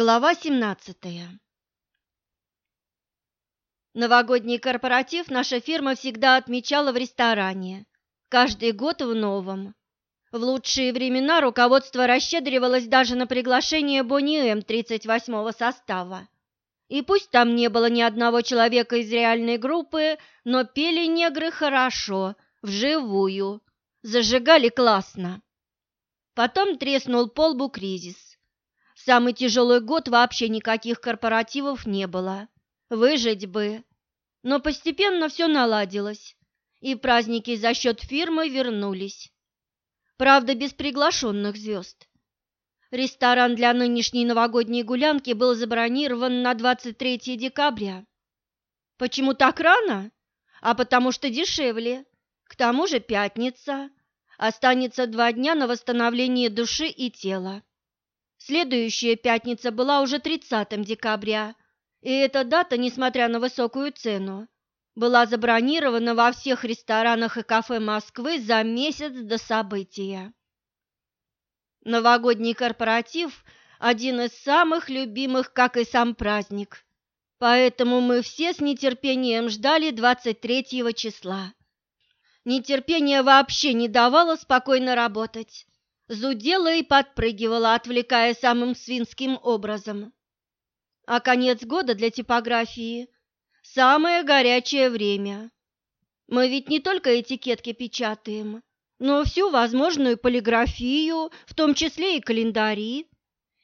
Глава 17 Новогодний корпоратив наша фирма всегда отмечала в ресторане, каждый год в новом. В лучшие времена руководство расщедривалось даже на приглашение Бонни М 38-го состава. И пусть там не было ни одного человека из реальной группы, но пели негры хорошо, вживую, зажигали классно. Потом треснул полбу кризис самый тяжелый год вообще никаких корпоративов не было. Выжить бы. Но постепенно все наладилось, и праздники за счет фирмы вернулись. Правда, без приглашенных звезд. Ресторан для нынешней новогодней гулянки был забронирован на 23 декабря. Почему так рано? А потому что дешевле. К тому же пятница. Останется два дня на восстановление души и тела. Следующая пятница была уже 30 декабря, и эта дата, несмотря на высокую цену, была забронирована во всех ресторанах и кафе Москвы за месяц до события. Новогодний корпоратив – один из самых любимых, как и сам праздник, поэтому мы все с нетерпением ждали 23 числа. Нетерпение вообще не давало спокойно работать зудела и подпрыгивала, отвлекая самым свинским образом. А конец года для типографии – самое горячее время. Мы ведь не только этикетки печатаем, но всю возможную полиграфию, в том числе и календари.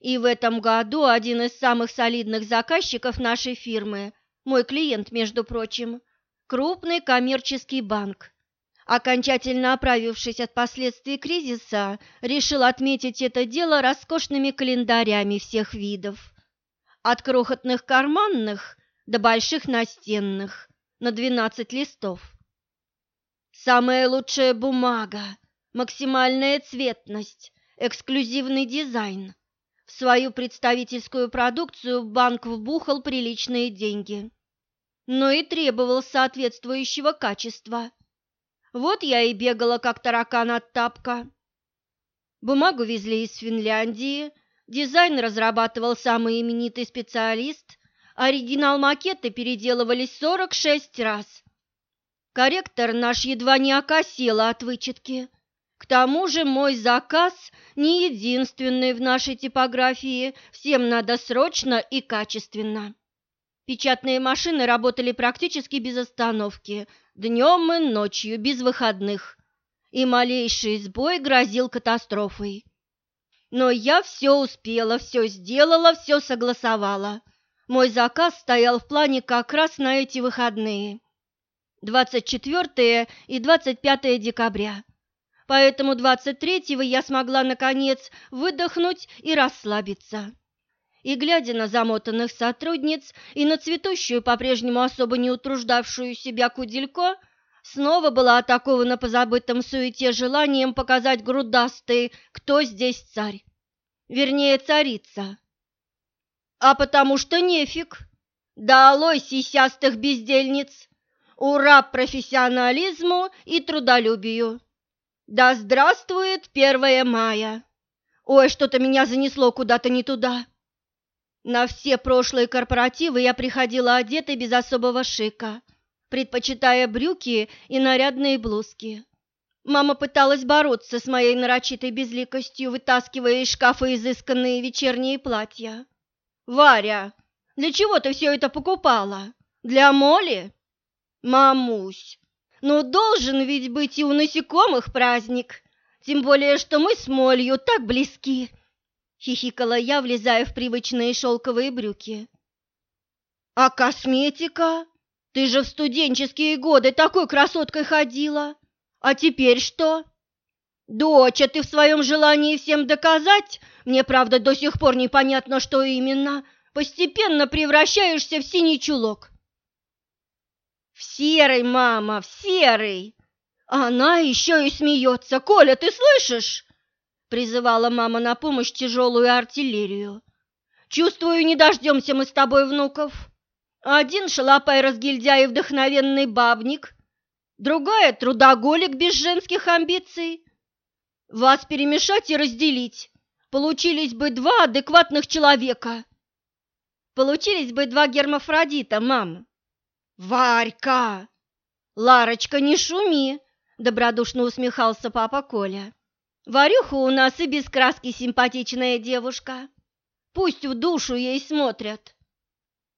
И в этом году один из самых солидных заказчиков нашей фирмы, мой клиент, между прочим, крупный коммерческий банк, окончательно оправившись от последствий кризиса, решил отметить это дело роскошными календарями всех видов. От крохотных карманных до больших настенных, на 12 листов. Самая лучшая бумага, максимальная цветность, эксклюзивный дизайн. В свою представительскую продукцию банк вбухал приличные деньги, но и требовал соответствующего качества – вот я и бегала, как таракан от тапка. Бумагу везли из Финляндии, дизайн разрабатывал самый именитый специалист, оригинал макеты переделывались 46 раз. Корректор наш едва не окосел от вычетки. К тому же мой заказ не единственный в нашей типографии, всем надо срочно и качественно. Печатные машины работали практически без остановки, днем и ночью, без выходных, и малейший сбой грозил катастрофой. Но я все успела, все сделала, все согласовала. Мой заказ стоял в плане как раз на эти выходные. 24 и 25 декабря. Поэтому 23-го я смогла, наконец, выдохнуть и расслабиться и, глядя на замотанных сотрудниц и на цветущую, по-прежнему особо не утруждавшую себя Куделько, снова была атакована по забытым суете желанием показать грудастый, кто здесь царь. Вернее, царица. А потому что нефиг. Да алой сисястых бездельниц. Ура профессионализму и трудолюбию. Да здравствует 1 мая. Ой, что-то меня занесло куда-то не туда. На все прошлые корпоративы я приходила одетой без особого шика, предпочитая брюки и нарядные блузки. Мама пыталась бороться с моей нарочитой безликостью, вытаскивая из шкафа изысканные вечерние платья. «Варя, для чего ты все это покупала? Для моли?» «Мамусь, ну должен ведь быть и у насекомых праздник, тем более, что мы с молью так близки». Хихикала я, влезая в привычные шелковые брюки. «А косметика? Ты же в студенческие годы такой красоткой ходила. А теперь что?» «Доча, ты в своем желании всем доказать, мне, правда, до сих пор непонятно, что именно, постепенно превращаешься в синий чулок». «В серый, мама, в серый!» Она еще и смеется. «Коля, ты слышишь?» Призывала мама на помощь тяжелую артиллерию. Чувствую, не дождемся мы с тобой внуков. Один шалопай-разгильдяй и вдохновенный бабник, другая – трудоголик без женских амбиций. Вас перемешать и разделить. Получились бы два адекватных человека, Получились бы два гермафродита, мам. Варька! Ларочка, не шуми, добродушно усмехался папа Коля. Варюха у нас и без краски симпатичная девушка. Пусть в душу ей смотрят.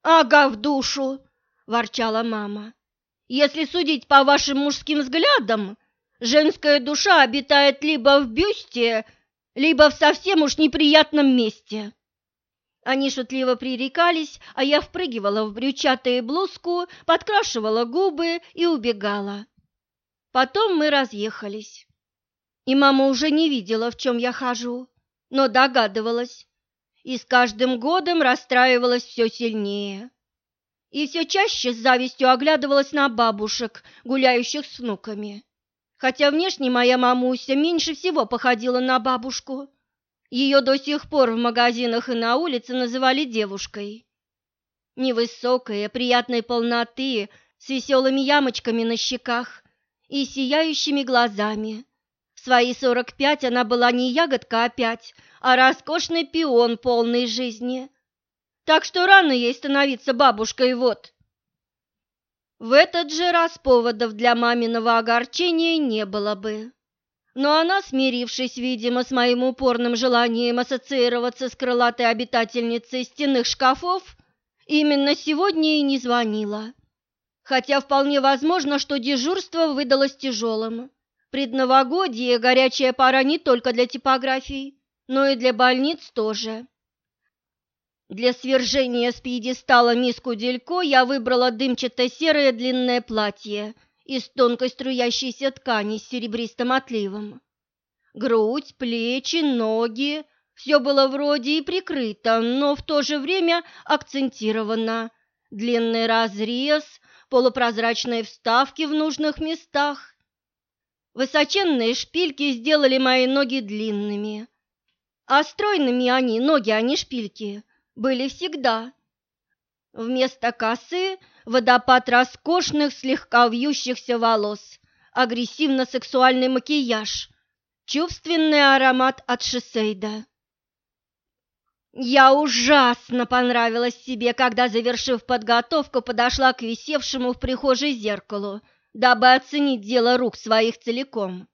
Ага, в душу, ворчала мама. Если судить по вашим мужским взглядам, женская душа обитает либо в бюсте, либо в совсем уж неприятном месте. Они шутливо пререкались, а я впрыгивала в брючатую блузку, подкрашивала губы и убегала. Потом мы разъехались. И мама уже не видела, в чем я хожу, но догадывалась. И с каждым годом расстраивалась все сильнее. И все чаще с завистью оглядывалась на бабушек, гуляющих с внуками. Хотя внешне моя мамуся меньше всего походила на бабушку. Ее до сих пор в магазинах и на улице называли девушкой. Невысокая, приятной полноты, с веселыми ямочками на щеках и сияющими глазами. В свои сорок пять она была не ягодка опять, а роскошный пион полной жизни. Так что рано ей становиться бабушкой вот. В этот же раз поводов для маминого огорчения не было бы но она, смирившись, видимо, с моим упорным желанием ассоциироваться с крылатой обитательницей стенных шкафов, именно сегодня и не звонила. Хотя вполне возможно, что дежурство выдалось тяжелым. Предновогодие – горячая пора не только для типографий, но и для больниц тоже. Для свержения с пьедестала мисс Куделько я выбрала дымчато-серое длинное платье – из тонкой струящейся ткани с серебристым отливом. Грудь, плечи, ноги – все было вроде и прикрыто, но в то же время акцентировано. Длинный разрез, полупрозрачные вставки в нужных местах. Высоченные шпильки сделали мои ноги длинными. А стройными они, ноги, а не шпильки, были всегда. Вместо косы водопад роскошных, слегка вьющихся волос, агрессивно-сексуальный макияж, чувственный аромат от Шисейда. Я ужасно понравилась себе, когда, завершив подготовку, подошла к висевшему в прихожей зеркалу, дабы оценить дело рук своих целиком.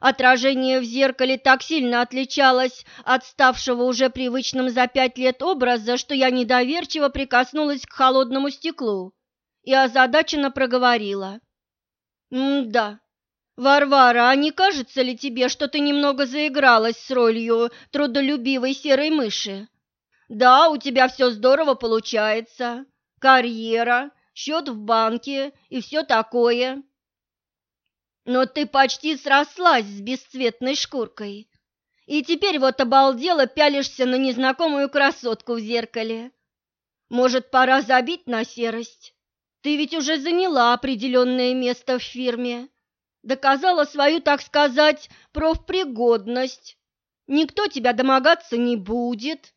Отражение в зеркале так сильно отличалось от ставшего уже привычным за пять лет образа, что я недоверчиво прикоснулась к холодному стеклу и озадаченно проговорила. «М-да, Варвара, а не кажется ли тебе, что ты немного заигралась с ролью трудолюбивой серой мыши? Да, у тебя все здорово получается. Карьера, счет в банке и все такое. Но ты почти срослась с бесцветной шкуркой. И теперь вот обалдела пялишься на незнакомую красотку в зеркале. Может, пора забить на серость? Ты ведь уже заняла определенное место в фирме. Доказала свою, так сказать, профпригодность. Никто тебя домогаться не будет.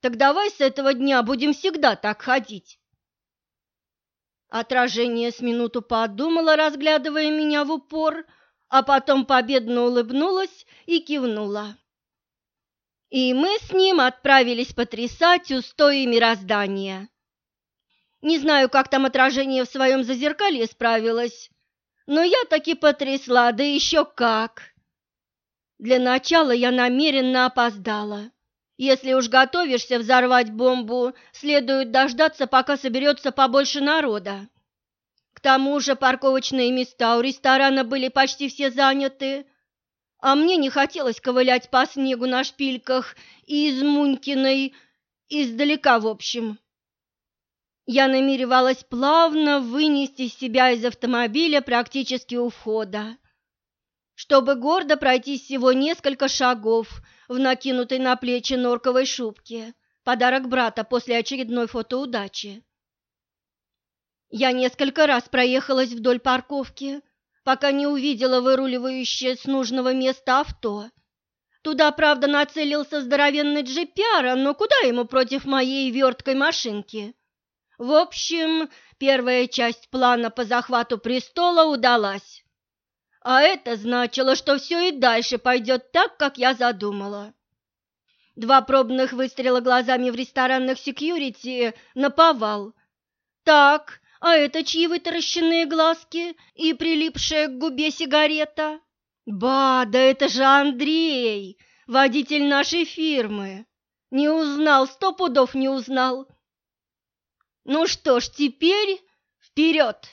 Так давай с этого дня будем всегда так ходить. Отражение с минуту подумала, разглядывая меня в упор, а потом победно улыбнулась и кивнула. И мы с ним отправились потрясать устои мироздания. Не знаю, как там отражение в своем зазеркалье справилось, но я таки потрясла, да еще как. Для начала я намеренно опоздала. Если уж готовишься взорвать бомбу, следует дождаться, пока соберется побольше народа. К тому же парковочные места у ресторана были почти все заняты, а мне не хотелось ковылять по снегу на шпильках и из Мунькиной, издалека в общем. Я намеревалась плавно вынести себя из автомобиля практически у входа, чтобы гордо пройти всего несколько шагов – в накинутой на плечи норковой шубке, подарок брата после очередной фотоудачи. Я несколько раз проехалась вдоль парковки, пока не увидела выруливающее с нужного места авто. Туда, правда, нацелился здоровенный джипяра, но куда ему против моей верткой машинки? В общем, первая часть плана по захвату престола удалась. А это значило, что все и дальше пойдет так, как я задумала. Два пробных выстрела глазами в ресторанных секьюрити на повал. Так, а это чьи вытаращенные глазки и прилипшая к губе сигарета? Ба, да это же Андрей, водитель нашей фирмы. Не узнал, сто пудов не узнал. Ну что ж, теперь вперед,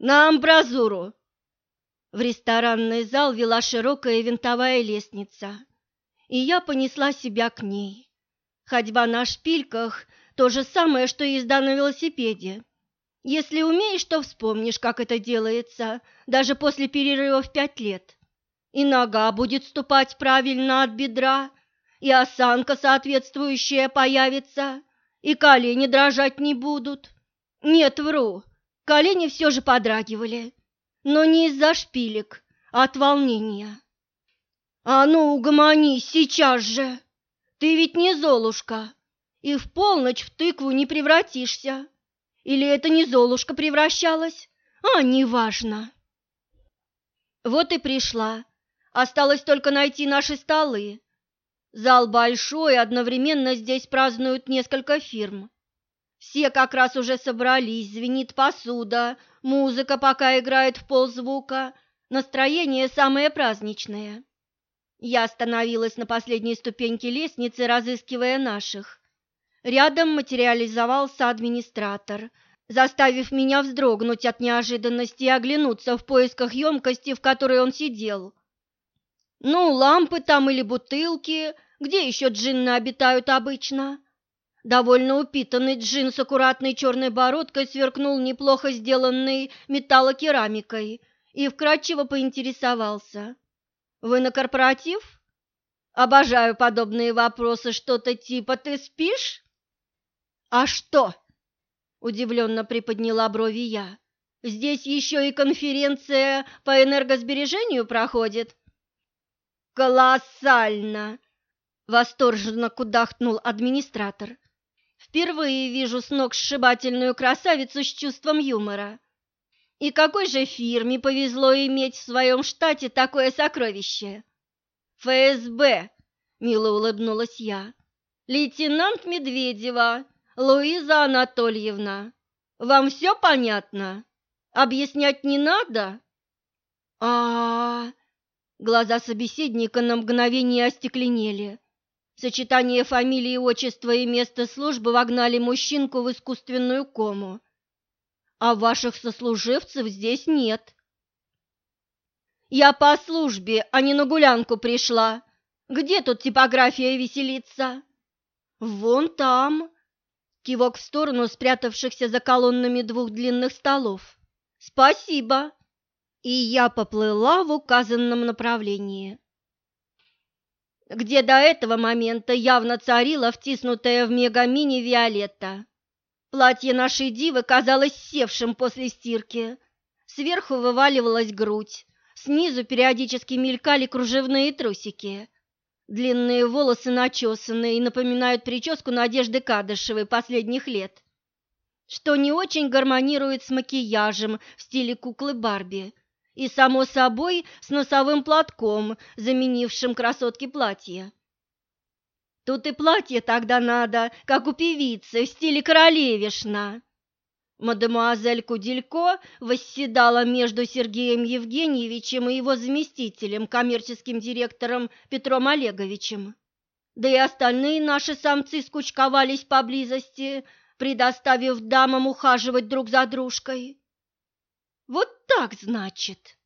на амбразуру. В ресторанный зал вела широкая винтовая лестница, и я понесла себя к ней. Ходьба на шпильках – то же самое, что езда на велосипеде. Если умеешь, то вспомнишь, как это делается, даже после перерыва в пять лет. И нога будет ступать правильно от бедра, и осанка соответствующая появится, и колени дрожать не будут. Нет, вру, колени все же подрагивали, но не из-за шпилек, а от волнения. «А ну, угомонись сейчас же! Ты ведь не Золушка, и в полночь в тыкву не превратишься. Или это не Золушка превращалась? А, неважно!» Вот и пришла. Осталось только найти наши столы. Зал большой, одновременно здесь празднуют несколько фирм. Все как раз уже собрались, звенит посуда, музыка пока играет в ползвука, настроение самое праздничное. Я остановилась на последней ступеньке лестницы, разыскивая наших. Рядом материализовался администратор, заставив меня вздрогнуть от неожиданности и оглянуться в поисках емкости, в которой он сидел. Ну, лампы там или бутылки, где еще джинны обитают обычно? Довольно упитанный джин с аккуратной черной бородкой сверкнул неплохо сделанной металлокерамикой и вкратчиво поинтересовался. «Вы на корпоратив?» «Обожаю подобные вопросы, что-то типа «ты спишь?» «А что?» – удивленно приподняла брови я. «Здесь еще и конференция по энергосбережению проходит?» «Колоссально!» – восторженно кудахнул администратор. Впервые вижу с ног сшибательную красавицу с чувством юмора. И какой же фирме повезло иметь в своем штате такое сокровище? ФСБ, мило улыбнулась я. Лейтенант Медведева, Луиза Анатольевна. Вам все понятно? Объяснять не надо? А, -а, -а глаза собеседника на мгновение остекленели. Сочетание фамилии, отчества и места службы вогнали мужчинку в искусственную кому. А ваших сослуживцев здесь нет. Я по службе, а не на гулянку пришла. Где тут типография веселится? Вон там. Кивок в сторону спрятавшихся за колоннами двух длинных столов. Спасибо. И я поплыла в указанном направлении где до этого момента явно царила втиснутая в мегамини Виолетта. Платье нашей дивы казалось севшим после стирки. Сверху вываливалась грудь, снизу периодически мелькали кружевные трусики. Длинные волосы начесанные и напоминают прическу Надежды Кадышевой последних лет, что не очень гармонирует с макияжем в стиле куклы Барби и, само собой, с носовым платком, заменившим красотке платье. Тут и платье тогда надо, как у певицы, в стиле королевишна. Мадемуазель Куделько восседала между Сергеем Евгеньевичем и его заместителем, коммерческим директором Петром Олеговичем. Да и остальные наши самцы скучковались поблизости, предоставив дамам ухаживать друг за дружкой. Вот так, значит.